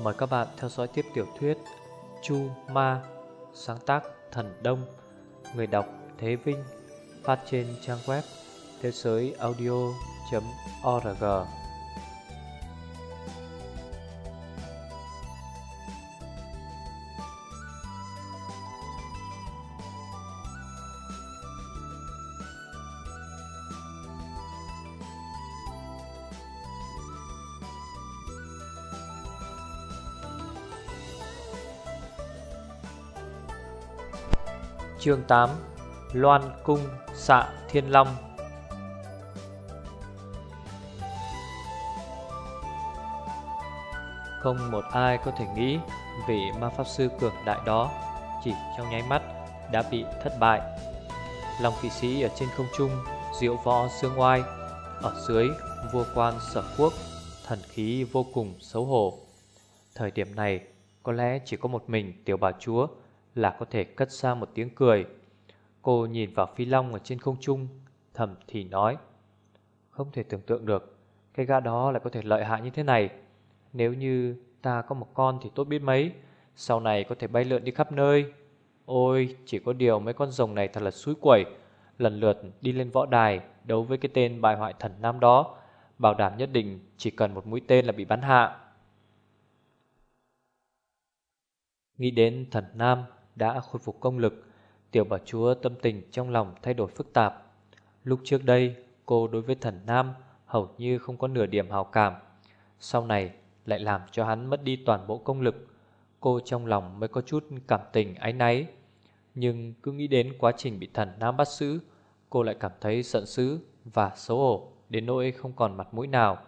Mời các bạn theo dõi tiếp tiểu thuyết Chu Ma, Sáng tác Thần Đông, Người đọc Thế Vinh, Phát trên trang web thế giới audio.org Chương 8 Loan Cung Xạ Thiên Long Không một ai có thể nghĩ vị ma pháp sư cường đại đó chỉ trong nháy mắt đã bị thất bại. Long kỵ sĩ ở trên không trung, diệu võ xương oai, ở dưới vua quan sở quốc, thần khí vô cùng xấu hổ. Thời điểm này, có lẽ chỉ có một mình tiểu bà chúa là có thể cất ra một tiếng cười. Cô nhìn vào phi long ở trên không trung, thầm thì nói. Không thể tưởng tượng được, cái gã đó lại có thể lợi hại như thế này. Nếu như ta có một con thì tốt biết mấy, sau này có thể bay lượn đi khắp nơi. Ôi, chỉ có điều mấy con rồng này thật là suối quẩy, lần lượt đi lên võ đài đấu với cái tên bài hoại thần nam đó, bảo đảm nhất định chỉ cần một mũi tên là bị bắn hạ. Nghĩ đến thần nam đã khôi phục công lực, tiểu bà chúa tâm tình trong lòng thay đổi phức tạp. Lúc trước đây, cô đối với thần nam hầu như không có nửa điểm hào cảm. Sau này lại làm cho hắn mất đi toàn bộ công lực. Cô trong lòng mới có chút cảm tình áy náy. Nhưng cứ nghĩ đến quá trình bị thần nam bắt giữ, cô lại cảm thấy giận dữ và xấu hổ đến nỗi không còn mặt mũi nào.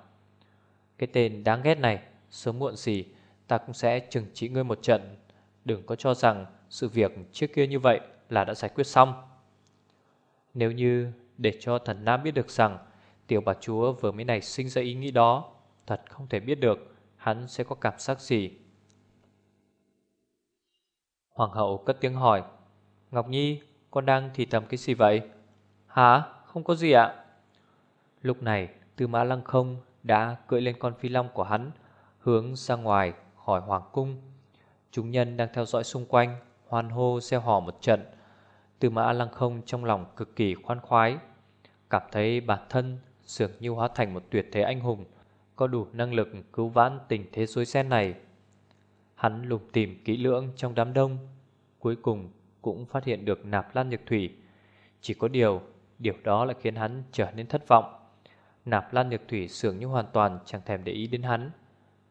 Cái tên đáng ghét này, sớm muộn gì ta cũng sẽ trừng trị ngươi một trận. Đừng có cho rằng sự việc trước kia như vậy là đã giải quyết xong. Nếu như để cho thần Nam biết được rằng tiểu bà chúa vừa mới này sinh ra ý nghĩ đó, thật không thể biết được hắn sẽ có cảm giác gì. Hoàng hậu cất tiếng hỏi, Ngọc Nhi, con đang thì thầm cái gì vậy? Hả? Không có gì ạ. Lúc này, Tư Mã Lăng Không đã cưỡi lên con phi long của hắn, hướng ra ngoài khỏi hoàng cung. Chúng nhân đang theo dõi xung quanh, hoan hô xeo hò một trận. Tư Mã Lăng Không trong lòng cực kỳ khoan khoái, cảm thấy bản thân dường như hóa thành một tuyệt thế anh hùng, có đủ năng lực cứu vãn tình thế rối ren này. Hắn lục tìm kỹ lưỡng trong đám đông, cuối cùng cũng phát hiện được Nạp Lan Nhược Thủy. Chỉ có điều, điều đó lại khiến hắn trở nên thất vọng. Nạp Lan Nhược Thủy dường như hoàn toàn chẳng thèm để ý đến hắn.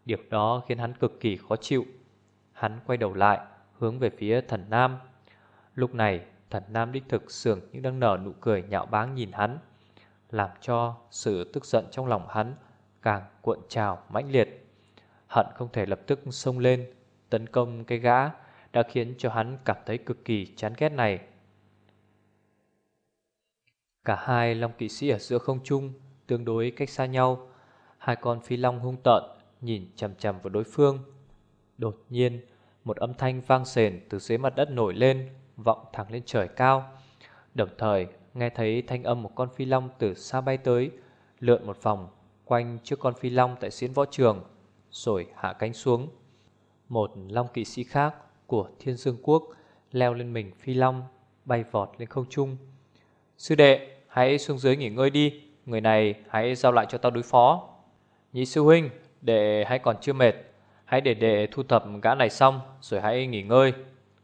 Điều đó khiến hắn cực kỳ khó chịu. Hắn quay đầu lại, hướng về phía thần Nam. Lúc này, thần Nam đích thực sưởng những đang nở nụ cười nhạo báng nhìn hắn, làm cho sự tức giận trong lòng hắn càng cuộn trào mãnh liệt. Hận không thể lập tức xông lên, tấn công cái gã đã khiến cho hắn cảm thấy cực kỳ chán ghét này. Cả hai long kỵ sĩ ở giữa không trung tương đối cách xa nhau, hai con phi long hung tợn nhìn chằm chằm vào đối phương. Đột nhiên, một âm thanh vang sền từ dưới mặt đất nổi lên, vọng thẳng lên trời cao. Đồng thời, nghe thấy thanh âm một con phi long từ xa bay tới, lượn một vòng quanh trước con phi long tại diễn võ trường, rồi hạ cánh xuống. Một long kỵ sĩ khác của Thiên Dương Quốc leo lên mình phi long, bay vọt lên không trung. Sư đệ, hãy xuống dưới nghỉ ngơi đi, người này hãy giao lại cho tao đối phó. Nhị sư huynh, đệ hãy còn chưa mệt, hãy để đệ thu thập gã này xong rồi hãy nghỉ ngơi.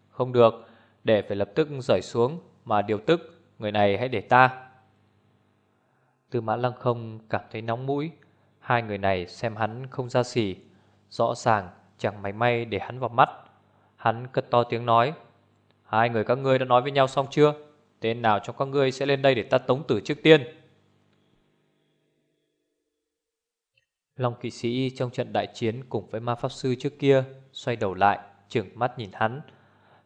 Không được, đệ phải lập tức rời xuống mà điều tức, người này hãy để ta. Tư mã lăng không cảm thấy nóng mũi. Hai người này xem hắn không ra xỉ Rõ ràng chẳng mảy may để hắn vào mắt. Hắn cất to tiếng nói Hai người các ngươi đã nói với nhau xong chưa? Tên nào trong các ngươi sẽ lên đây để ta tống tử trước tiên? Long kỵ sĩ trong trận đại chiến cùng với ma pháp sư trước kia Xoay đầu lại, trừng mắt nhìn hắn.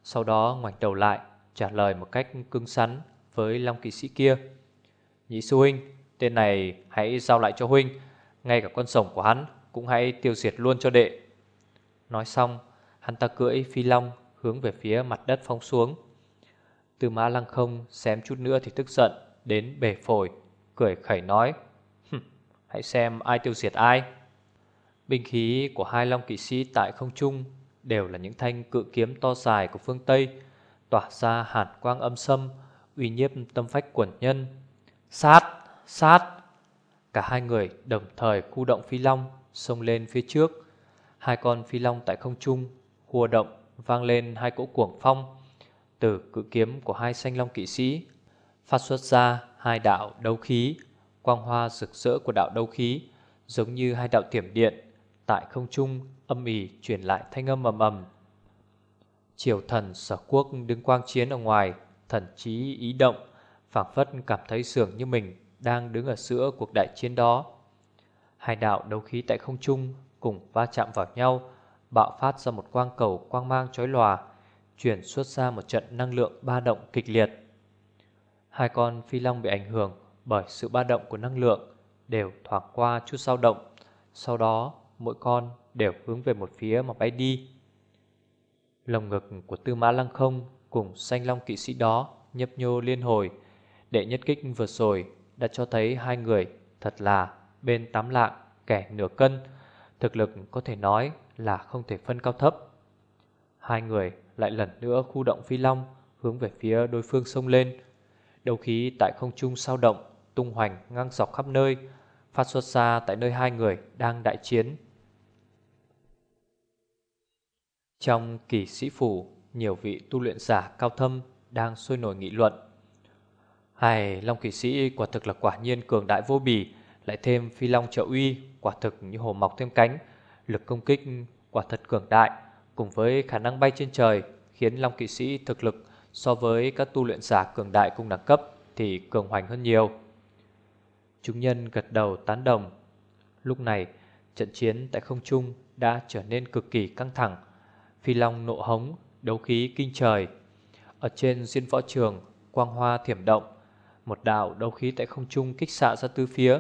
Sau đó ngoảnh đầu lại Trả lời một cách cứng rắn với Long kỵ sĩ kia. Nhị sư huynh Tên này hãy giao lại cho huynh Ngay cả con rồng của hắn Cũng hãy tiêu diệt luôn cho đệ. Nói xong Hắn ta cưỡi phi long Hướng về phía mặt đất phóng xuống. Từ mã lăng không xem chút nữa thì tức giận Đến bể phổi Cười khẩy nói Hãy xem ai tiêu diệt ai Binh khí của hai long kỵ sĩ tại không trung đều là những thanh cự kiếm to dài của phương Tây, tỏa ra hàn quang âm sâm, uy nhiếp tâm phách quần nhân. Sát, sát! Cả hai người đồng thời khu động phi long, xông lên phía trước. Hai con phi long tại không trung, hùa động, vang lên hai cỗ cuồng phong. Từ cự kiếm của hai xanh long kỵ sĩ, phát xuất ra hai đạo đấu khí, quang hoa rực rỡ của đạo đấu khí, giống như hai đạo tiềm điện, tại không trung âm ỉ truyền lại thanh âm ầm ầm. Triều thần sở quốc đứng quang chiến ở ngoài, thần trí ý động, phảng phất cảm thấy sưởng như mình đang đứng ở giữa cuộc đại chiến đó. Hai đạo đấu khí tại không trung cùng va chạm vào nhau, bạo phát ra một quang cầu quang mang chói lòa, chuyển xuất ra một trận năng lượng ba động kịch liệt. Hai con phi long bị ảnh hưởng bởi sự ba động của năng lượng đều thoảng qua chút dao động, sau đó mỗi con đều hướng về một phía mà bay đi. Lồng ngực của Tư Mã Lăng Không cùng xanh long kỵ sĩ đó nhấp nhô liên hồi. Đệ nhất kích vừa rồi đã cho thấy hai người thật là bên tám lạng kẻ nửa cân. Thực lực có thể nói là không thể phân cao thấp. Hai người lại lần nữa khu động phi long hướng về phía đối phương sông lên. Đầu khí tại không trung sao động, tung hoành ngang dọc khắp nơi, phát xuất ra tại nơi hai người đang đại chiến. Trong kỳ sĩ phủ, nhiều vị tu luyện giả cao thâm đang sôi nổi nghị luận. hài Long kỳ sĩ quả thực là quả nhiên cường đại vô bì, lại thêm phi long trợ uy, quả thực như hồ mọc thêm cánh, lực công kích quả thật cường đại, cùng với khả năng bay trên trời, khiến Long kỵ sĩ thực lực so với các tu luyện giả cường đại cùng đẳng cấp thì cường hoành hơn nhiều. Chúng nhân gật đầu tán đồng. Lúc này, trận chiến tại không trung đã trở nên cực kỳ căng thẳng. Phi Long nộ hống, đấu khí kinh trời. Ở trên diên võ trường, quang hoa thiểm động. Một đạo đấu khí tại không trung kích xạ ra tứ phía.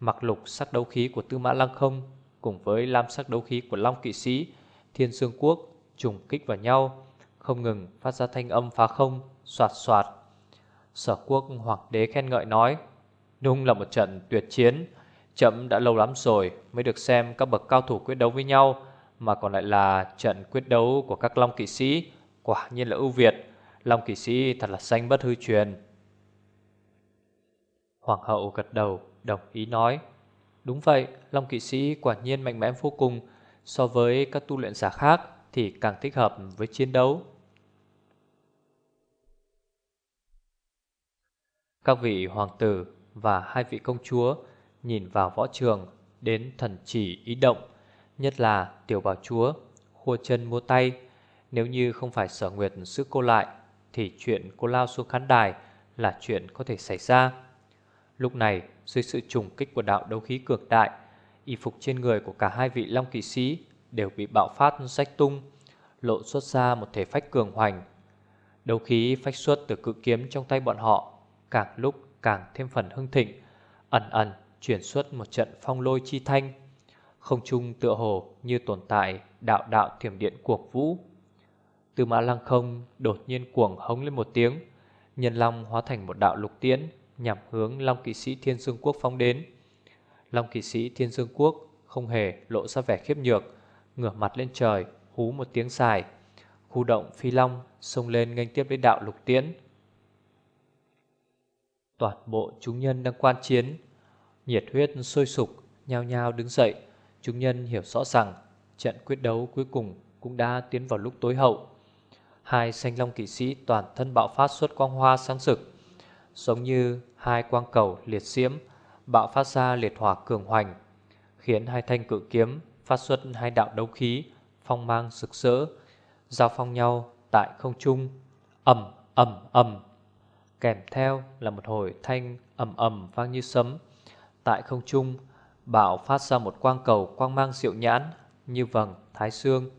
Mặc lục sắc đấu khí của tư mã lăng không cùng với lam sắc đấu khí của Long kỵ sĩ, thiên dương quốc trùng kích vào nhau, không ngừng phát ra thanh âm phá không, soạt soạt. Sở quốc hoàng đế khen ngợi nói, Đúng là một trận tuyệt chiến. Chậm đã lâu lắm rồi mới được xem các bậc cao thủ quyết đấu với nhau, Mà còn lại là trận quyết đấu của các Long kỵ sĩ. Quả nhiên là ưu việt. Long kỵ sĩ thật là xanh bất hư truyền. Hoàng hậu gật đầu, đồng ý nói. Đúng vậy, Long kỵ sĩ quả nhiên mạnh mẽ vô cùng. So với các tu luyện giả khác Thì càng thích hợp với chiến đấu. Các vị hoàng tử và hai vị công chúa nhìn vào võ trường đến thần chỉ ý động, nhất là tiểu bảo chúa, khua chân mua tay. Nếu như không phải sở nguyệt giữ cô lại, thì chuyện cô lao xuống khán đài là chuyện có thể xảy ra. Lúc này, dưới sự trùng kích của đạo đấu khí cường đại, y phục trên người của cả hai vị long kỵ sĩ đều bị bạo phát rách tung, lộ xuất ra một thể phách cường hoành. Đấu khí phách xuất từ cự kiếm trong tay bọn họ càng lúc càng thêm phần hưng thịnh, ẩn ẩn chuyển xuất một trận phong lôi chi thanh. Không trung tựa hồ như tồn tại đạo đạo thiểm điện cuồng vũ. Từ mã lăng không đột nhiên cuồng hống lên một tiếng, nhân long hóa thành một đạo lục tiễn nhằm hướng Long kỵ sĩ Thiên Dương Quốc phóng đến. Long kỵ sĩ Thiên Dương Quốc không hề lộ ra vẻ khiếp nhược, ngửa mặt lên trời, hú một tiếng dài. Khu động phi long xông lên nghênh tiếp với đạo lục tiễn. Toàn bộ chúng nhân đang quan chiến. Nhiệt huyết sôi sục, Nhao nhao đứng dậy. Chúng nhân hiểu rõ rằng Trận quyết đấu cuối cùng cũng đã tiến vào lúc tối hậu. Hai xanh long kỵ sĩ toàn thân bạo phát xuất quang hoa sáng rực, Giống như hai quang cầu liệt diễm Bạo phát ra liệt hỏa cường hoành, Khiến hai thanh cự kiếm phát xuất hai đạo đấu khí Phong mang rực rỡ, Giao phong nhau tại không trung, ầm ầm ầm. Kèm theo là một hồi thanh ầm ầm vang như sấm. Tại không trung bảo phát ra một quang cầu quang mang diệu nhãn Như vầng thái xương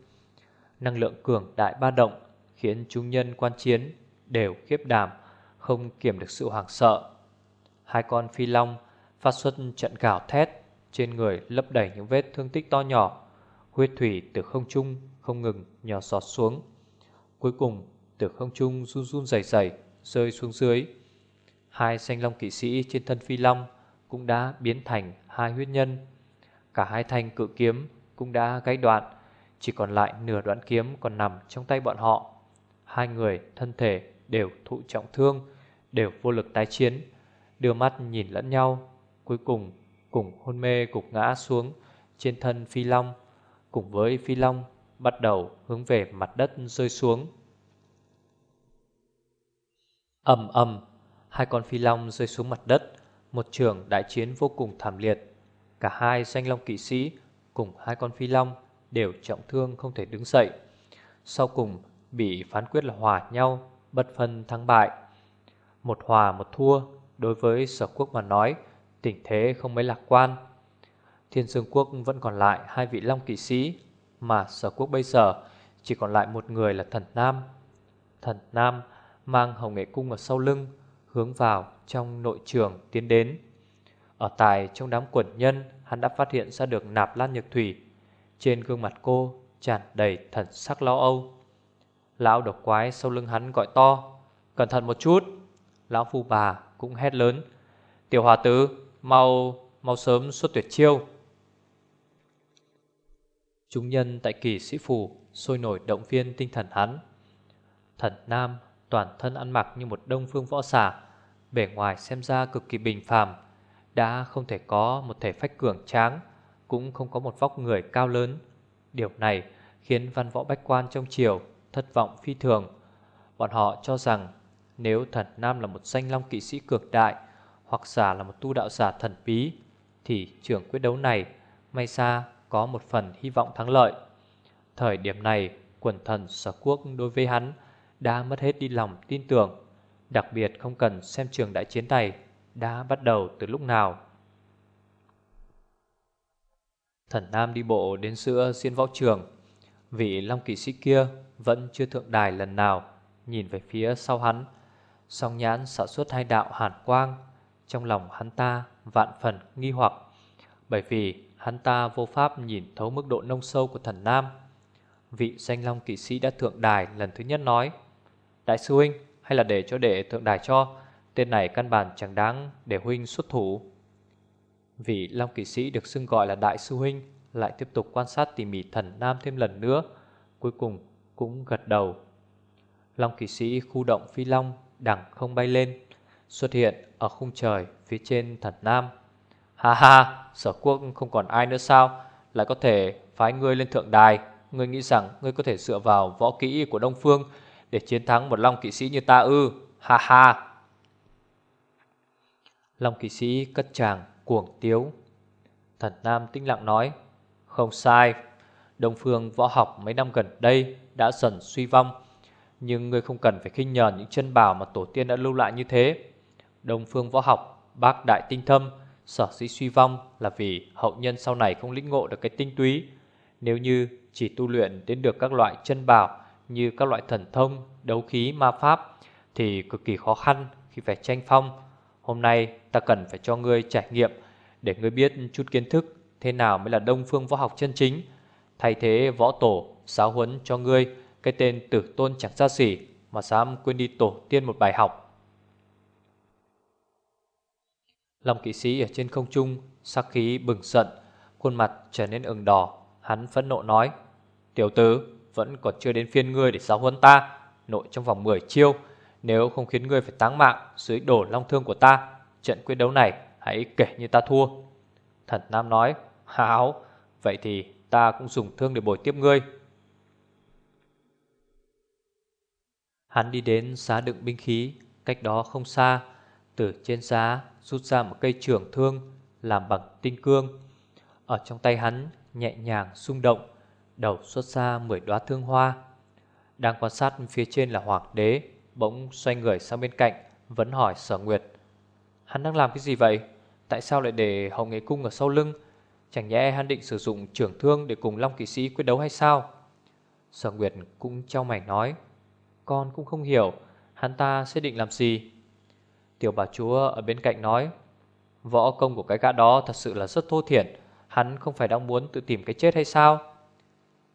Năng lượng cường đại ba động Khiến chúng nhân quan chiến Đều khiếp đảm, Không kiểm được sự hoảng sợ. Hai con phi long phát xuất trận gào thét Trên người lấp đầy những vết thương tích to nhỏ, Huyết thủy từ không trung Không ngừng nhỏ giọt xuống, Cuối cùng từ không trung run run dày dày rơi xuống dưới. Hai xanh long kỵ sĩ trên thân phi long cũng đã biến thành hai huyết nhân. Cả hai thanh cự kiếm cũng đã gãy đoạn, Chỉ còn lại nửa đoạn kiếm còn nằm trong tay bọn họ Hai người thân thể đều thụ trọng thương, Đều vô lực tái chiến, Đưa mắt nhìn lẫn nhau, Cuối cùng cùng hôn mê cục ngã xuống Trên thân phi long, Cùng với phi long Bắt đầu hướng về mặt đất rơi xuống ầm ầm, Hai con phi long rơi xuống mặt đất, Một trường đại chiến vô cùng thảm liệt. Cả hai danh long kỵ sĩ Cùng hai con phi long Đều trọng thương không thể đứng dậy. Sau cùng bị phán quyết là hòa nhau, Bất phân thắng bại. Một hòa một thua, Đối với sở quốc mà nói, Tình thế không mấy lạc quan. Thiên Dương quốc vẫn còn lại hai vị long kỵ sĩ, Mà sở quốc bây giờ Chỉ còn lại một người là thần Nam. Thần Nam mang hồng nghệ cung ở sau lưng hướng vào trong nội trường tiến đến. Ở tài trong đám quần nhân, hắn đã phát hiện ra được nạp lan nhược thủy. Trên gương mặt cô tràn đầy thần sắc lo âu. Lão độc quái sau lưng hắn gọi to, cẩn thận một chút. Lão phu bà cũng hét lớn, tiểu hòa tứ, mau, mau sớm xuất tuyệt chiêu. Chúng nhân tại kỳ sĩ phủ sôi nổi động viên tinh thần hắn. Thần Nam toàn thân ăn mặc như một đông phương võ xà, bề ngoài xem ra cực kỳ bình phàm, đã không thể có một thể phách cường tráng, cũng không có một vóc người cao lớn. Điều này khiến văn võ bách quan trong triều thất vọng phi thường. Bọn họ cho rằng nếu thần Nam là một danh long kỵ sĩ cực đại, hoặc giả là một tu đạo giả thần bí, thì trưởng quyết đấu này may ra có một phần hy vọng thắng lợi. Thời điểm này, quần thần sở quốc đối với hắn đã mất hết đi lòng tin tưởng, đặc biệt không cần xem trường đại chiến này đã bắt đầu từ lúc nào. Thần Nam đi bộ đến giữa xiên võ trường, vị long kỵ sĩ kia vẫn chưa thượng đài lần nào, nhìn về phía sau hắn, song nhãn xả xuất hai đạo hàn quang, trong lòng hắn ta vạn phần nghi hoặc, bởi vì hắn ta vô pháp nhìn thấu mức độ nông sâu của thần Nam. Vị danh long kỵ sĩ đã thượng đài lần thứ nhất nói, Đại sư huynh hay là để cho đệ thượng đài cho. Tên này căn bản chẳng đáng để huynh xuất thủ. Vị Long kỵ sĩ được xưng gọi là đại sư huynh Lại tiếp tục quan sát tỉ mỉ thần nam thêm lần nữa Cuối cùng cũng gật đầu. Long kỵ sĩ khu động phi long đằng không bay lên Xuất hiện ở khung trời phía trên thần nam. Ha ha, sở quốc không còn ai nữa sao? Lại có thể phái ngươi lên thượng đài. Ngươi nghĩ rằng ngươi có thể dựa vào võ kỹ của Đông Phương để chiến thắng một long kỵ sĩ như ta ư? Ha ha. Long kỵ sĩ cất chàng cuồng tiếu. Thần Nam tĩnh lặng nói, Không sai. Đông phương võ học mấy năm gần đây Đã dần suy vong, Nhưng ngươi không cần phải khinh nhờn những chân bảo Mà tổ tiên đã lưu lại như thế. Đông phương võ học, bác đại tinh thâm, Sở dĩ suy vong là vì hậu nhân sau này không lĩnh ngộ được cái tinh túy. Nếu như chỉ tu luyện đến được các loại chân bảo như các loại thần thông, đấu khí, ma pháp thì cực kỳ khó khăn khi phải tranh phong. Hôm nay ta cần phải cho ngươi trải nghiệm để ngươi biết chút kiến thức thế nào mới là đông phương võ học chân chính. Thay thế võ tổ giáo huấn cho ngươi cái tên tử tôn chẳng xa xỉ mà dám quên đi tổ tiên một bài học. Lòng kỵ sĩ ở trên không trung sắc khí bừng giận, khuôn mặt trở nên ửng đỏ, hắn phẫn nộ nói: "Tiểu tử, vẫn còn chưa đến phiên ngươi để giáo huấn ta Nội trong vòng 10 chiêu. Nếu không khiến ngươi phải táng mạng Dưới đổ long thương của ta Trận quyết đấu này hãy kể như ta thua. Thần Nam nói háo, Vậy thì ta cũng dùng thương để bồi tiếp ngươi. Hắn đi đến giá đựng binh khí Cách đó không xa Từ trên giá rút ra một cây trường thương Làm bằng tinh cương. Ở trong tay hắn nhẹ nhàng xung động đầu xuất ra mười đóa thương hoa. Đang quan sát phía trên là hoàng đế, bỗng xoay người sang bên cạnh, vẫn hỏi sở nguyệt. Hắn đang làm cái gì vậy? Tại sao lại để hồng nghệ cung ở sau lưng? Chẳng nhẽ hắn định sử dụng trưởng thương để cùng Long kỵ sĩ quyết đấu hay sao? Sở Nguyệt cũng trao mày nói Con cũng không hiểu Hắn ta sẽ định làm gì Tiểu bà chúa ở bên cạnh nói Võ công của cái gã đó thật sự là rất thô thiển Hắn không phải đang muốn tự tìm cái chết hay sao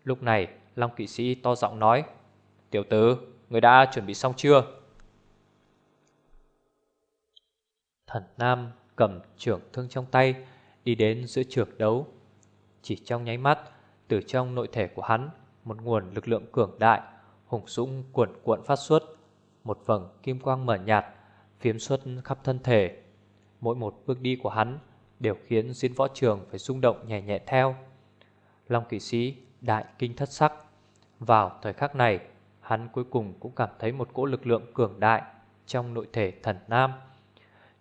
Lúc này, Long kỵ sĩ to giọng nói, Tiểu tử, Người đã chuẩn bị xong chưa? Thần Nam cầm trưởng thương trong tay, Đi đến giữa trường đấu. Chỉ trong nháy mắt, Từ trong nội thể của hắn, Một nguồn lực lượng cường đại, Hùng dũng cuộn cuộn phát xuất. Một vầng kim quang mở nhạt, Phiếm xuất khắp thân thể. Mỗi một bước đi của hắn Đều khiến diễn võ trường phải rung động nhẹ nhẹ theo. Long kỵ sĩ đại kinh thất sắc. Vào thời khắc này, Hắn cuối cùng cũng cảm thấy một cỗ lực lượng cường đại Trong nội thể thần nam.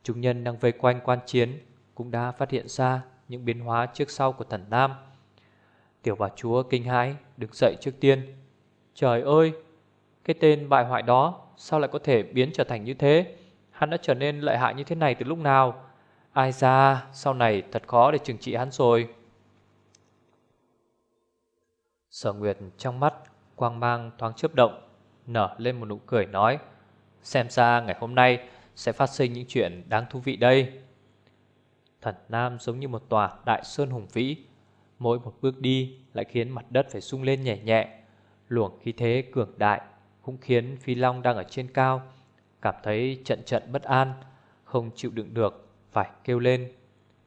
Chúng nhân đang vây quanh quan chiến Cũng đã phát hiện ra những biến hóa trước sau của thần nam. Tiểu bà chúa kinh hãi, đứng dậy trước tiên. Trời ơi, Cái tên bại hoại đó Sao lại có thể biến trở thành như thế? Hắn đã trở nên lợi hại như thế này từ lúc nào? Ai ra, Sau này thật khó để trừng trị hắn rồi. Sở Nguyệt trong mắt Quang mang thoáng chớp động, Nở lên một nụ cười nói, Xem ra ngày hôm nay Sẽ phát sinh những chuyện đáng thú vị đây. Thần Nam giống như một tòa đại sơn hùng vĩ, Mỗi một bước đi lại khiến mặt đất phải sung lên nhẹ nhẹ. Luồng khí thế cường đại Cũng khiến Phi Long đang ở trên cao Cảm thấy trận trận bất an, Không chịu đựng được, Phải kêu lên.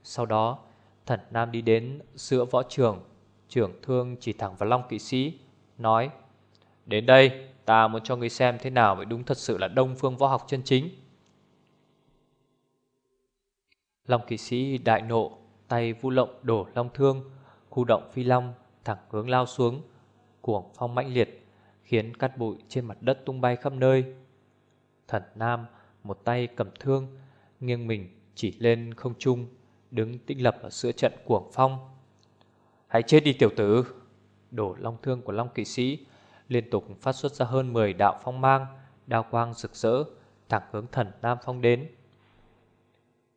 Sau đó, thần Nam đi đến giữa võ trường. Trưởng thương chỉ thẳng vào Long kỵ sĩ, Nói, Đến đây, ta muốn cho ngươi xem thế nào mới đúng thật sự là đông phương võ học chân chính. Long kỵ sĩ đại nộ, Tay vu lộng đổ long thương, Khu động phi long thẳng hướng lao xuống, Cuồng phong mãnh liệt, Khiến cát bụi trên mặt đất tung bay khắp nơi. Thần Nam, một tay cầm thương, Nghiêng mình chỉ lên không trung, Đứng tĩnh lập ở giữa trận cuồng phong. Hãy chết đi, tiểu tử. Đổ long thương của long kỵ sĩ, Liên tục phát xuất ra hơn 10 đạo phong mang, Đao quang rực rỡ, Thẳng hướng thần Nam phong đến.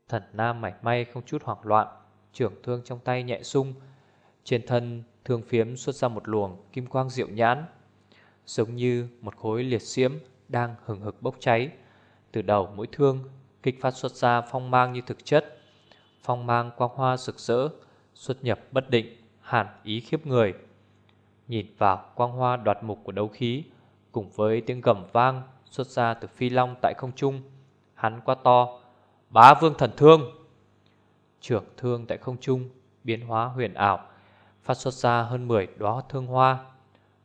Thần Nam mảy may không chút hoảng loạn, Trưởng thương trong tay nhẹ sung. Trên thân thương phiếm xuất ra một luồng Kim quang diệu nhãn, Giống như một khối liệt diễm Đang hừng hực bốc cháy. Từ đầu mũi thương Kích phát xuất ra phong mang như thực chất. Phong mang quang hoa rực rỡ, Xuất nhập bất định. Hàn ý khiếp người. Nhìn vào quang hoa đoạt mục của đấu khí, Cùng với tiếng gầm vang Xuất ra từ phi long tại không trung, Hắn quá to. Bá vương thần thương! Trưởng thương tại không trung, Biến hóa huyền ảo, Phát xuất ra hơn 10 đóa thương hoa.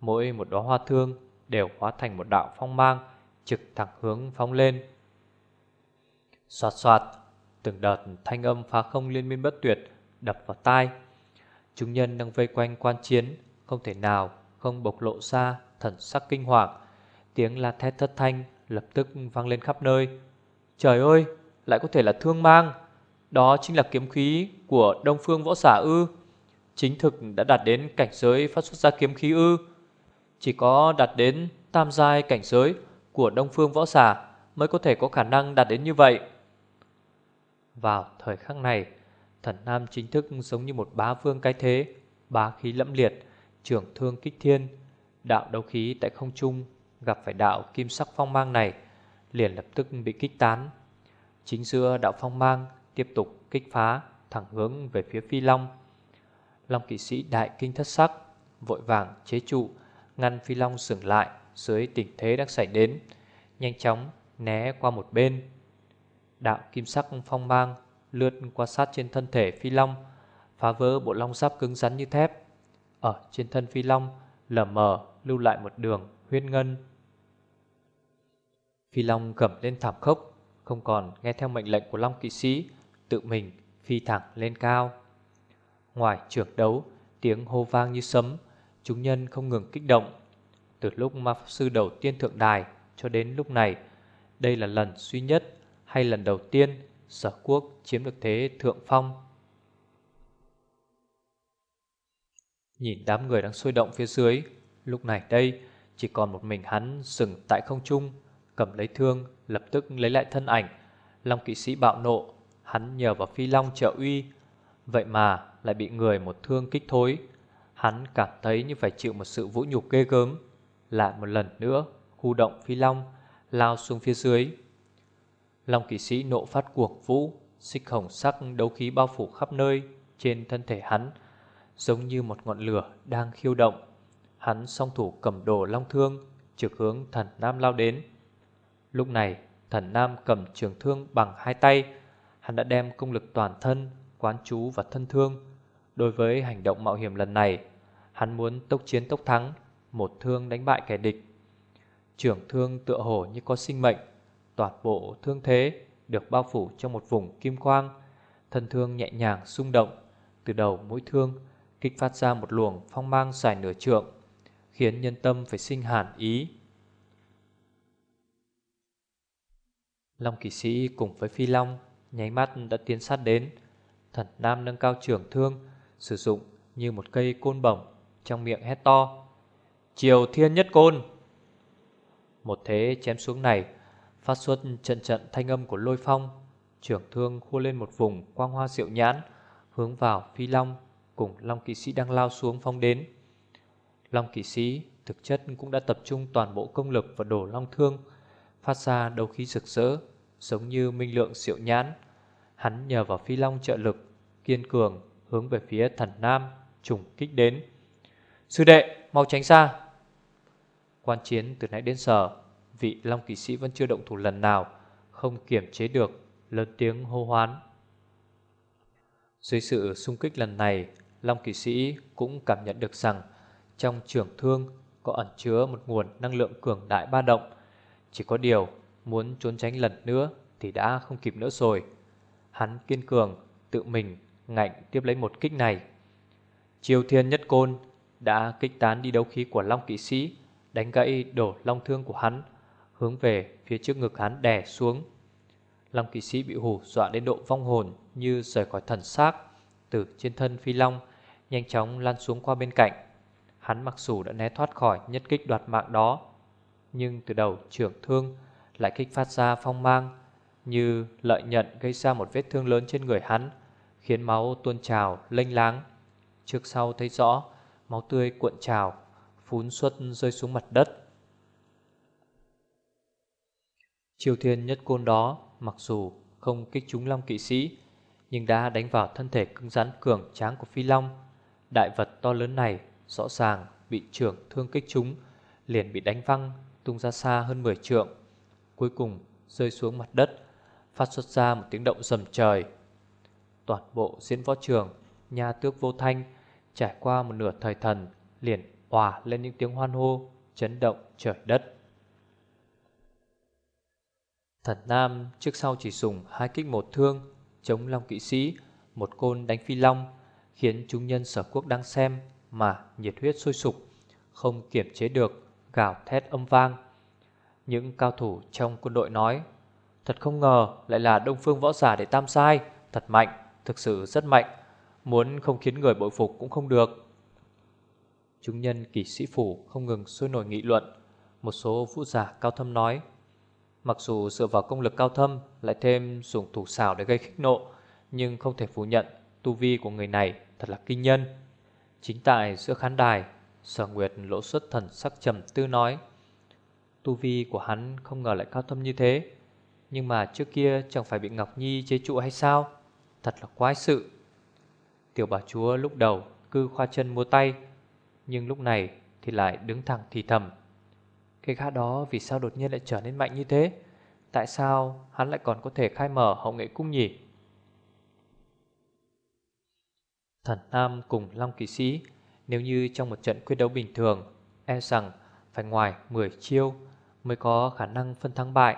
Mỗi một đóa hoa thương Đều hóa thành một đạo phong mang Trực thẳng hướng phóng lên. Xoạt xoạt, Từng đợt thanh âm phá không liên miên bất tuyệt Đập vào tai. Chúng nhân đang vây quanh quan chiến, Không thể nào, không bộc lộ ra Thần sắc kinh hoàng. Tiếng la thét thất thanh lập tức vang lên khắp nơi. Trời ơi, lại có thể là thương mang. Đó chính là kiếm khí của Đông Phương Võ Giả ư. Chính thực đã đạt đến cảnh giới phát xuất ra kiếm khí ư. Chỉ có đạt đến tam giai cảnh giới của Đông Phương Võ Giả Mới có thể có khả năng đạt đến như vậy. Vào thời khắc này Thần Nam chính thức giống như một bá vương cái thế Bá khí lẫm liệt Trưởng thương kích thiên Đạo đấu khí tại không trung Gặp phải đạo kim sắc phong mang này Liền lập tức bị kích tán Chính giữa đạo phong mang tiếp tục kích phá thẳng hướng về phía phi long. Long kỵ sĩ đại kinh thất sắc, vội vàng chế trụ, ngăn phi long dừng lại dưới tình thế đang xảy đến, nhanh chóng né qua một bên. Đạo kim sắc phong mang lướt qua sát trên thân thể phi long, phá vỡ bộ long giáp cứng rắn như thép. Ở trên thân phi long lờ mờ lưu lại một đường huyên ngân. Phi long gầm lên thảm khốc, không còn nghe theo mệnh lệnh của Long kỵ sĩ, tự mình phi thẳng lên cao. Ngoài trường đấu, tiếng hô vang như sấm, chúng nhân không ngừng kích động. Từ lúc ma pháp sư đầu tiên thượng đài cho đến lúc này, đây là lần duy nhất hay lần đầu tiên sở quốc chiếm được thế thượng phong. Nhìn đám người đang sôi động phía dưới, lúc này đây chỉ còn một mình hắn sừng tại không trung, cầm lấy thương lập tức lấy lại thân ảnh. Long kỵ sĩ bạo nộ, hắn nhờ vào phi long trợ uy, vậy mà lại bị người một thương kích thối. Hắn cảm thấy như phải chịu một sự vũ nhục ghê gớm. Lại một lần nữa, khu động phi long, lao xuống phía dưới. Long kỵ sĩ nộ phát cuồng vũ, xích hồng sắc đấu khí bao phủ khắp nơi trên thân thể hắn, giống như một ngọn lửa đang khiêu động. Hắn song thủ cầm đồ long thương, trực hướng thần nam lao đến. Lúc này thần nam cầm trường thương bằng hai tay Hắn đã đem công lực toàn thân Quán chú và thân thương Đối với hành động mạo hiểm lần này Hắn muốn tốc chiến tốc thắng Một thương đánh bại kẻ địch Trưởng thương tựa hồ như có sinh mệnh Toàn bộ thương thế Được bao phủ trong một vùng kim quang Thân thương nhẹ nhàng xung động Từ đầu mũi thương Kích phát ra một luồng phong mang dài nửa trượng Khiến nhân tâm phải sinh hàn ý Long kỵ sĩ cùng với Phi Long nháy mắt đã tiến sát đến. Thần Nam nâng cao trường thương, sử dụng như một cây côn bổng, trong miệng hét to. Triều thiên nhất côn! Một thế chém xuống này, phát xuất trận trận thanh âm của lôi phong. Trưởng thương khua lên một vùng quang hoa diệu nhãn, hướng vào Phi Long cùng Long kỵ sĩ đang lao xuống phong đến. Long kỵ sĩ thực chất cũng đã tập trung toàn bộ công lực vào đổ long thương, phát ra đấu khí rực rỡ, giống như minh lượng diệu nhãn. Hắn nhờ vào phi long trợ lực, kiên cường hướng về phía thần nam, trùng kích đến. Sư đệ, mau tránh xa. Quan chiến từ nãy đến giờ, vị long kỵ sĩ vẫn chưa động thủ lần nào, không kiểm chế được, lớn tiếng hô hoán. Dưới sự xung kích lần này, Long kỵ sĩ cũng cảm nhận được rằng trong trường thương có ẩn chứa một nguồn năng lượng cường đại ba động. Chỉ có điều Muốn trốn tránh lần nữa Thì đã không kịp nữa rồi Hắn kiên cường tự mình ngạnh tiếp lấy một kích này Triều thiên nhất côn Đã kích tán đi đấu khí của Long kỵ sĩ Đánh gãy đổ long thương của hắn Hướng về phía trước ngực hắn đè xuống Long kỵ sĩ bị hù dọa đến độ vong hồn Như rời khỏi thần xác Từ trên thân phi long Nhanh chóng lăn xuống qua bên cạnh Hắn mặc dù đã né thoát khỏi nhất kích đoạt mạng đó Nhưng từ đầu trưởng thương lại kích phát ra phong mang như lợi nhận gây ra một vết thương lớn trên người hắn, khiến máu tuôn trào lênh láng. Trước sau thấy rõ, máu tươi cuộn trào, phún xuất rơi xuống mặt đất. Chiêu thiên nhất côn đó mặc dù không kích trúng long kỵ sĩ, nhưng đã đánh vào thân thể cứng rắn cường tráng của phi long. Đại vật to lớn này rõ ràng bị trưởng thương kích trúng, liền bị đánh văng tung ra xa hơn 10 trượng cuối cùng rơi xuống mặt đất, phát xuất ra một tiếng động rầm trời. Toàn bộ diễn võ trường, nhà tước vô thanh, trải qua một nửa thời thần, liền hòa lên những tiếng hoan hô, chấn động trời đất. Thần Nam trước sau chỉ dùng hai kích một thương, chống long kỵ sĩ, một côn đánh phi long, khiến chúng nhân sở quốc đang xem mà nhiệt huyết sôi sục, không kiểm chế được, gào thét âm vang. Những cao thủ trong quân đội nói Thật không ngờ lại là đông phương võ giả để tam sai Thật mạnh, thực sự rất mạnh Muốn không khiến người bội phục cũng không được Chúng nhân kỵ sĩ phủ không ngừng sôi nổi nghị luận Một số vũ giả cao thâm nói Mặc dù dựa vào công lực cao thâm Lại thêm dùng thủ xảo để gây khích nộ, Nhưng không thể phủ nhận Tu vi của người này thật là kinh nhân. Chính tại giữa khán đài, Sở Nguyệt lỗ xuất thần sắc trầm tư nói, Tu vi của hắn không ngờ lại cao thâm như thế, Nhưng mà trước kia chẳng phải bị Ngọc Nhi chế trụ hay sao? Thật là quái sự. Tiểu bà chúa lúc đầu cư khoa chân mua tay, Nhưng lúc này thì lại đứng thẳng thì thầm. Cái gã đó vì sao đột nhiên lại trở nên mạnh như thế Tại sao hắn lại còn có thể khai mở hậu nghệ cung nhỉ Thần Nam cùng Long Kỵ Sĩ, Nếu như trong một trận quyết đấu bình thường E rằng phải ngoài 10 chiêu mới có khả năng phân thắng bại.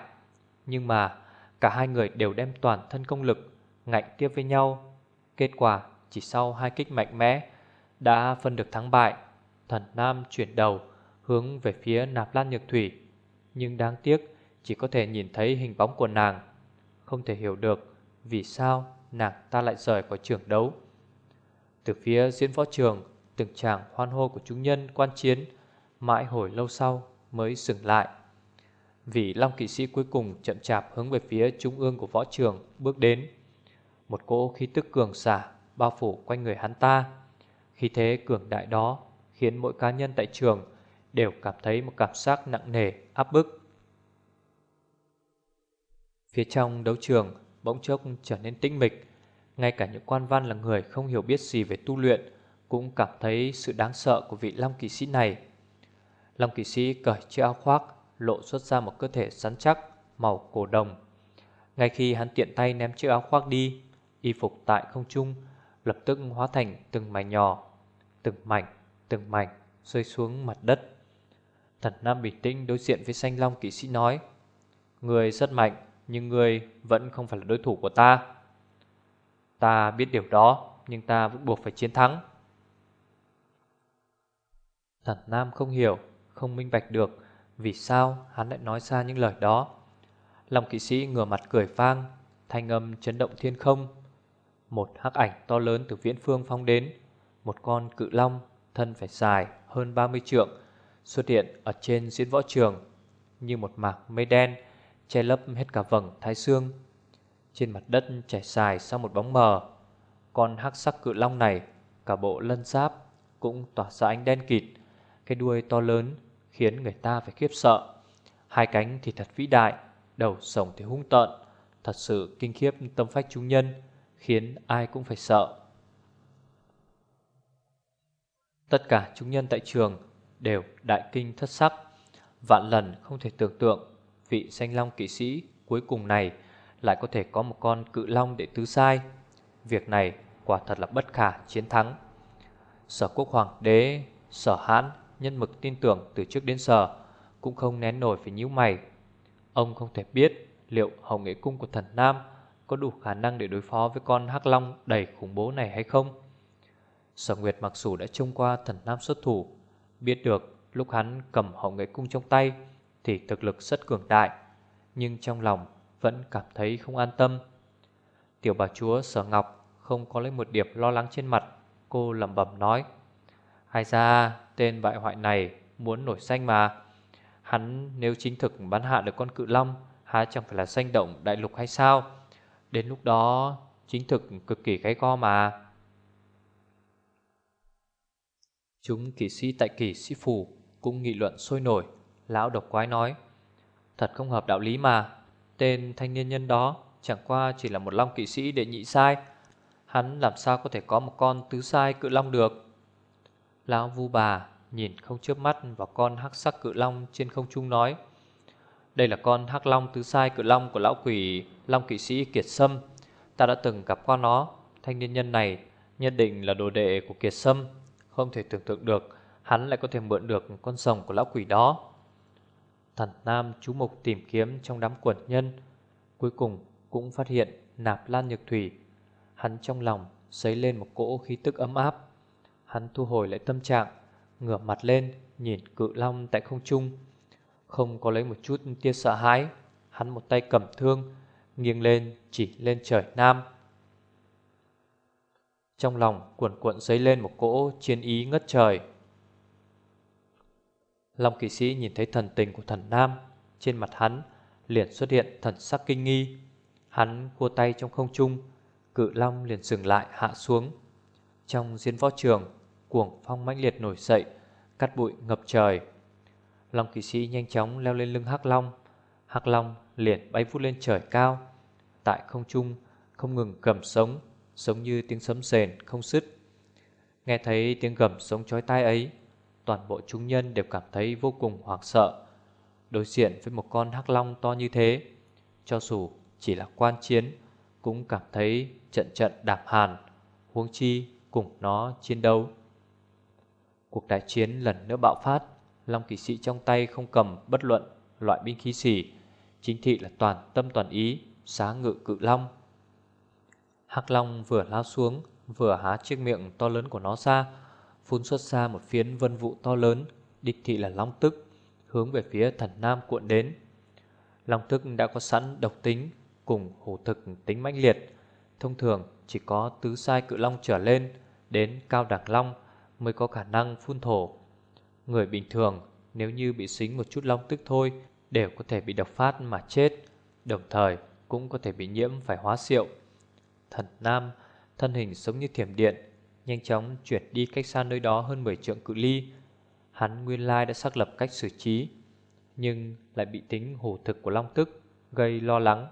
Nhưng mà cả hai người đều đem toàn thân công lực ngạnh tiếp với nhau. Kết quả chỉ sau hai kích mạnh mẽ đã phân được thắng bại. Thần Nam chuyển đầu hướng về phía Nạp Lan Nhược Thủy. Nhưng đáng tiếc chỉ có thể nhìn thấy hình bóng của nàng. Không thể hiểu được vì sao nàng ta lại rời khỏi trường đấu. Từ phía diễn võ trường, từng chàng hoan hô của chúng nhân quan chiến mãi hồi lâu sau mới dừng lại. Vị Long kỵ sĩ cuối cùng chậm chạp hướng về phía trung ương của võ trường bước đến. Một cỗ khí tức cường xả bao phủ quanh người hắn ta. Khí thế cường đại đó khiến mỗi cá nhân tại trường đều cảm thấy một cảm giác nặng nề, áp bức. Phía trong đấu trường bỗng chốc trở nên tĩnh mịch. Ngay cả những quan văn là người không hiểu biết gì về tu luyện cũng cảm thấy sự đáng sợ của vị Long kỵ sĩ này. Long kỵ sĩ cởi chiếc áo khoác lộ xuất ra một cơ thể rắn chắc, màu cổ đồng. Ngay khi hắn tiện tay ném chiếc áo khoác đi, y phục tại không trung, lập tức hóa thành từng mảnh nhỏ, từng mảnh, từng mảnh rơi xuống mặt đất. Thần Nam bình tĩnh đối diện với Xanh Long kỵ sĩ nói Người rất mạnh nhưng người vẫn không phải là đối thủ của ta. Ta biết điều đó nhưng ta vẫn buộc phải chiến thắng. Thần Nam không hiểu, không minh bạch được Vì sao hắn lại nói ra những lời đó. Long kỵ sĩ ngửa mặt cười vang Thanh âm chấn động thiên không. Một hắc ảnh to lớn từ viễn phương phong đến Một con cự long thân phải dài hơn 30 trượng Xuất hiện ở trên diễn võ trường Như một mạc mây đen Che lấp hết cả vầng thái xương. Trên mặt đất chảy dài sau một bóng mờ, Con hắc sắc cự long này, Cả bộ lân giáp Cũng tỏa ra ánh đen kịt, Cái đuôi to lớn Khiến người ta phải khiếp sợ. Hai cánh thì thật vĩ đại, Đầu sổng thì hung tợn, Thật sự kinh khiếp tâm phách chúng nhân, Khiến ai cũng phải sợ. Tất cả chúng nhân tại trường Đều đại kinh thất sắc. Vạn lần không thể tưởng tượng Vị xanh long kỵ sĩ cuối cùng này Lại có thể có một con cự long để tứ sai. Việc này quả thật là bất khả chiến thắng. Sở quốc hoàng đế Sở hãn nhân mực tin tưởng từ trước đến giờ Cũng không nén nổi phải nhíu mày. Ông không thể biết liệu hồng nghệ cung của thần Nam có đủ khả năng để đối phó với con hắc long đầy khủng bố này hay không. Sở Nguyệt mặc dù đã trông qua thần Nam xuất thủ, biết được lúc hắn cầm hậu nghệ cung trong tay thì thực lực rất cường đại, nhưng trong lòng vẫn cảm thấy không an tâm. Tiểu bà chúa Sở Ngọc không có lấy một điểm lo lắng trên mặt, cô lẩm bẩm nói: "Hay ra, tên bại hoại này muốn nổi danh mà." Hắn nếu chính thực bắn hạ được con cự long Há chẳng phải là danh động đại lục hay sao Đến lúc đó Chính thực cực kỳ cái go mà Chúng kỳ sĩ tại kỳ sĩ phủ Cũng nghị luận sôi nổi, Lão độc quái nói, Thật không hợp đạo lý mà. Tên thanh niên nhân đó Chẳng qua chỉ là một long kỵ sĩ để nhị sai. Hắn làm sao có thể có một con tứ sai cự long được? Lão vu bà Nhìn không chớp mắt vào con hắc sắc cự long trên không trung nói, Đây là con hắc long tứ sai cự long của lão quỷ Long kỵ sĩ Kiệt Sâm. Ta đã từng gặp qua nó. Thanh niên nhân này nhất định là đồ đệ của Kiệt Sâm. Không thể tưởng tượng được Hắn lại có thể mượn được con rồng của lão quỷ đó Thần Nam chú mục tìm kiếm trong đám quần nhân Cuối cùng cũng phát hiện nạp lan nhược thủy Hắn trong lòng dấy lên một cỗ khí tức ấm áp Hắn thu hồi lại tâm trạng ngửa mặt lên nhìn cự long tại không trung. Không có lấy một chút tia sợ hãi, hắn một tay cầm thương, nghiêng lên chỉ lên trời nam. Trong lòng cuộn cuộn dấy lên một cỗ chiến ý ngất trời. Long kỵ sĩ nhìn thấy thần tình của thần nam, trên mặt hắn liền xuất hiện thần sắc kinh nghi. Hắn cua tay trong không trung, cự long liền dừng lại hạ xuống. Trong diễn võ trường, cuồng phong mãnh liệt nổi dậy, cắt bụi ngập trời. Long kỵ sĩ nhanh chóng leo lên lưng Hắc Long, Hắc Long liền bay vút lên trời cao, tại không trung không ngừng cầm sống, giống như tiếng sấm sền không dứt. Nghe thấy tiếng gầm sống chói tai ấy, toàn bộ chúng nhân đều cảm thấy vô cùng hoảng sợ. Đối diện với một con hắc long to như thế, cho dù chỉ là quan chiến, cũng cảm thấy trận trận đạp hàn, huống chi cùng nó chiến đấu. Cuộc đại chiến lần nữa bạo phát Long kỵ sĩ trong tay không cầm bất luận loại binh khí gì Chính thị là toàn tâm toàn ý Xá ngự cự long Hắc long vừa lao xuống Vừa há chiếc miệng to lớn của nó ra Phun xuất ra một phiến vân vụ to lớn Địch thị là long tức Hướng về phía thần nam cuộn đến Long tức đã có sẵn độc tính Cùng hổ thực tính mãnh liệt Thông thường chỉ có tứ sai cự long trở lên Đến cao đẳng long mới có khả năng phun thổ. Người bình thường nếu như bị xính một chút long tức thôi đều có thể bị độc phát mà chết, đồng thời cũng có thể bị nhiễm phải hóa rượu. Thần Nam, thân hình sống như thiểm điện, nhanh chóng chuyển đi cách xa nơi đó hơn 10 trượng cự ly. Hắn nguyên lai đã xác lập cách xử trí, nhưng lại bị tính hổ thực của long tức gây lo lắng.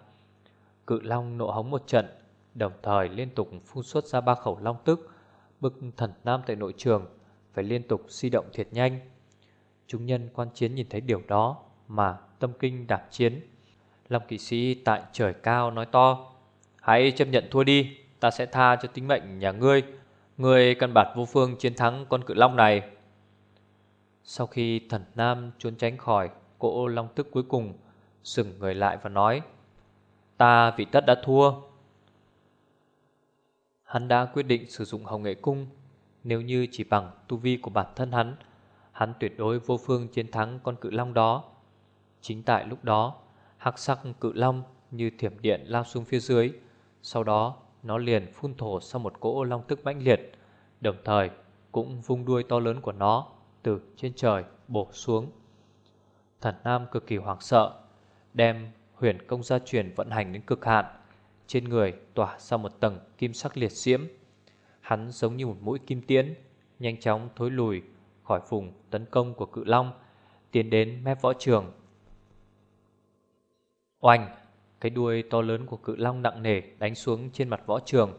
Cự long nộ hống một trận, đồng thời liên tục phun xuất ra ba khẩu long tức, bực thần nam tại nội trường phải liên tục di động thiệt nhanh. Chúng nhân quan chiến nhìn thấy điều đó mà tâm kinh đạp chiến. Long kỵ sĩ tại trời cao nói to, hãy chấp nhận thua đi, Ta sẽ tha cho tính mệnh nhà ngươi. Ngươi cần bạt vô phương chiến thắng con cự long này. Sau khi thần nam trốn tránh khỏi Cỗ long tức cuối cùng Dừng người lại và nói Ta vị tất đã thua. Hắn đã quyết định sử dụng hồng nghệ cung. Nếu như chỉ bằng tu vi của bản thân hắn Hắn tuyệt đối vô phương chiến thắng con cự long đó. Chính tại lúc đó Hắc sắc cự long như thiểm điện lao xuống phía dưới sau đó nó liền phun thổ sau một cỗ long tức mãnh liệt Đồng thời cũng vung đuôi to lớn của nó Từ trên trời bổ xuống. Thần Nam cực kỳ hoảng sợ Đem huyền công gia truyền vận hành đến cực hạn Trên người tỏa ra một tầng kim sắc liệt diễm. Hắn giống như một mũi kim tiến, Nhanh chóng thối lùi khỏi vùng tấn công của cự long Tiến đến mép võ trường. Oanh! Cái đuôi to lớn của cự long nặng nề đánh xuống trên mặt võ trường.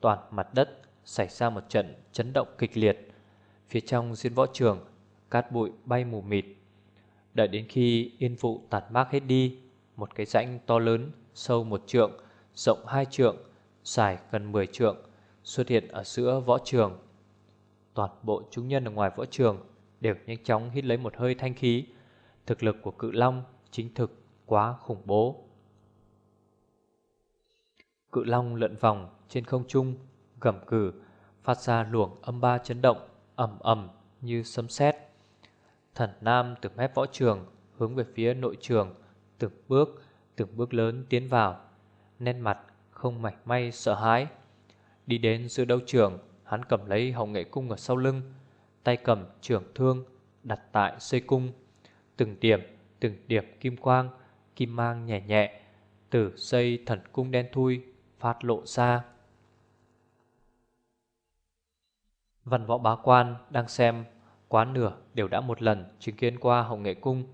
Toàn mặt đất xảy ra một trận chấn động kịch liệt. Phía trong diễn võ trường, Cát bụi bay mù mịt. Đợi đến khi yên vụ tàn mát hết đi, Một cái rãnh to lớn, Sâu một trượng, Rộng hai trượng, Dài gần 10 trượng, Xuất hiện ở giữa võ trường. Toàn bộ chúng nhân ở ngoài võ trường Đều nhanh chóng hít lấy một hơi thanh khí. Thực lực của cự long chính thực quá khủng bố. Cự long lượn vòng trên không trung Gầm cử Phát ra luồng âm ba chấn động ầm ầm như sấm sét. Thần Nam từ mép võ trường Hướng về phía nội trường Từng bước, từng bước lớn tiến vào Nét mặt không mảy may sợ hãi. Đi đến giữa đấu trường Hắn cầm lấy hồng nghệ cung ở sau lưng Tay cầm trường thương Đặt tại xây cung. Từng điểm, từng điểm kim quang Kim mang nhẹ nhẹ Từ xây thần cung đen thui. Phát lộ ra. Văn võ bá quan đang xem Quá nửa đều đã một lần chứng kiến qua hồng nghệ cung.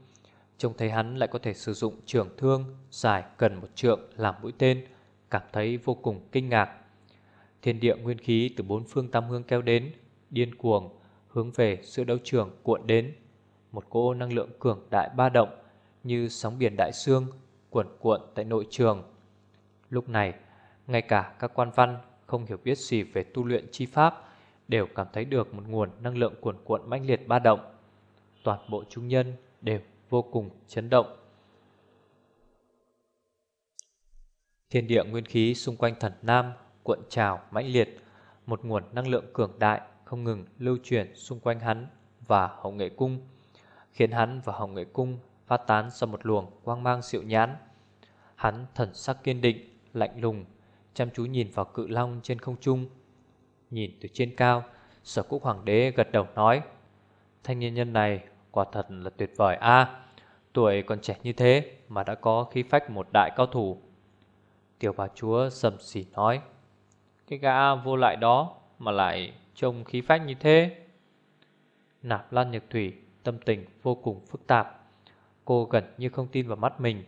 Trông thấy hắn lại có thể sử dụng trường thương Dài gần một trượng làm mũi tên, Cảm thấy vô cùng kinh ngạc. Thiên địa nguyên khí từ bốn phương tam hương kéo đến, Điên cuồng hướng về giữa đấu trường cuộn đến. Một cỗ năng lượng cường đại ba động Như sóng biển đại dương Cuộn cuộn tại nội trường. Lúc này ngay cả các quan văn không hiểu biết gì về tu luyện chi pháp đều cảm thấy được một nguồn năng lượng cuồn cuộn mãnh liệt ba động. Toàn bộ chúng nhân đều vô cùng chấn động. Thiên địa nguyên khí xung quanh thần Nam cuộn trào mãnh liệt, một nguồn năng lượng cường đại không ngừng lưu chuyển xung quanh hắn và Hồng Nghệ Cung, khiến hắn và Hồng Nghệ Cung phát tán ra một luồng quang mang dịu nhãn. Hắn thần sắc kiên định, lạnh lùng, chăm chú nhìn vào cự long trên không trung. Nhìn từ trên cao, Sở quốc hoàng đế gật đầu nói, Thanh niên nhân này quả thật là tuyệt vời a. Tuổi còn trẻ như thế Mà đã có khí phách một đại cao thủ. Tiểu bà chúa sầm xỉ nói, Cái gã vô lại đó Mà lại trông khí phách như thế. Nạp Lan nhược Thủy, Tâm tình vô cùng phức tạp. Cô gần như không tin vào mắt mình.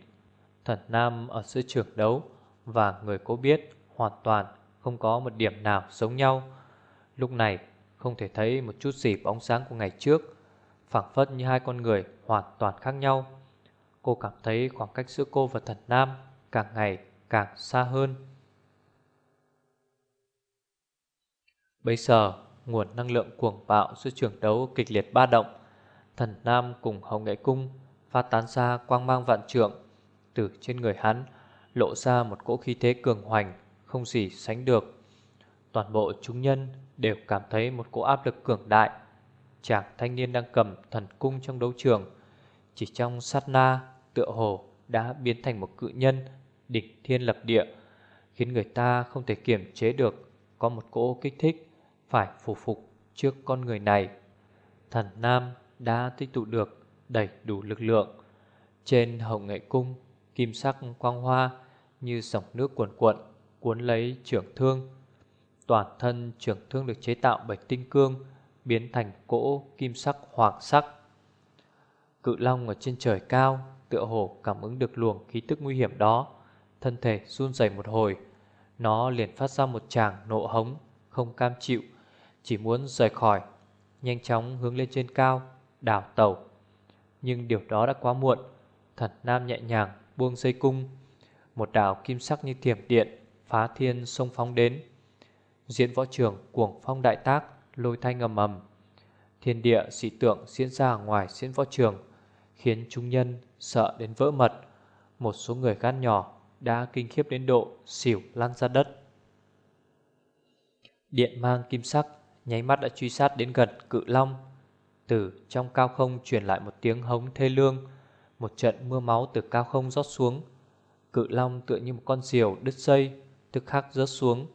Thần Nam ở giữa trường đấu và người cố biết hoàn toàn không có một điểm nào giống nhau. Lúc này không thể thấy một chút gì bóng sáng của ngày trước, phảng phất như hai con người hoàn toàn khác nhau. Cô cảm thấy khoảng cách giữa cô và thần nam càng ngày càng xa hơn. Bây giờ, nguồn năng lượng cuồng bạo giữa trường đấu kịch liệt ba động, thần nam cùng hồng nghệ cung phát tán ra quang mang vạn trượng, từ trên người hắn lộ ra một cỗ khí thế cường hoành không gì sánh được. Toàn bộ chúng nhân đều cảm thấy một cỗ áp lực cường đại. Chàng thanh niên đang cầm thần cung trong đấu trường, chỉ trong sát na tựa hồ đã biến thành một cự nhân đỉnh thiên lập địa, khiến người ta không thể kiềm chế được có một cỗ kích thích phải phục phục trước con người này. Thần Nam đã tích tụ được đầy đủ lực lượng. Trên hồng nghệ cung, kim sắc quang hoa như dòng nước cuồn cuộn cuốn lấy trưởng thương. Toàn thân trưởng thương được chế tạo bởi tinh cương, biến thành cỗ kim sắc hoàng sắc. Cự long ở trên trời cao, tựa hồ cảm ứng được luồng khí tức nguy hiểm đó, thân thể run rẩy một hồi, nó liền phát ra một tràng nộ hống, không cam chịu, chỉ muốn rời khỏi, nhanh chóng hướng lên trên cao, đảo tàu. Nhưng điều đó đã quá muộn, thần nam nhẹ nhàng buông dây cung, một đảo kim sắc như thiểm điện, phá thiên sông phóng đến. Diễn võ trường cuồng phong đại tác, Lôi thanh ầm ầm. Thiên địa dị tượng diễn ra ngoài diễn võ trường, Khiến chúng nhân sợ đến vỡ mật. Một số người gan nhỏ Đã kinh khiếp đến độ xỉu lăn ra đất. Điện mang kim sắc, Nháy mắt đã truy sát đến gần cự long. Từ trong cao không truyền lại một tiếng hống thê lương. Một trận mưa máu từ cao không rót xuống. Cự long tựa như một con diều đứt dây Tức khắc rớt xuống.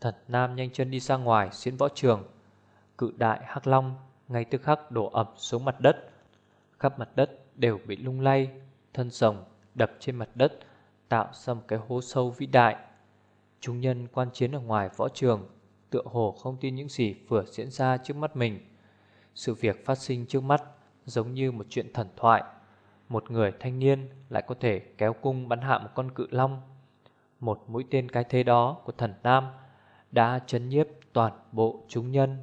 Thần Nam nhanh chân đi ra ngoài, diễn võ trường. Cự đại hắc long ngay tức khắc đổ ập xuống mặt đất. Khắp mặt đất đều bị lung lay, Thân rồng đập trên mặt đất, Tạo ra một cái hố sâu vĩ đại. Chúng nhân quan chiến ở ngoài võ trường Tựa hồ không tin những gì vừa diễn ra trước mắt mình. Sự việc phát sinh trước mắt Giống như một chuyện thần thoại. Một người thanh niên lại có thể kéo cung bắn hạ một con cự long. Một mũi tên cái thế đó của thần Nam Đã chấn nhiếp toàn bộ chúng nhân.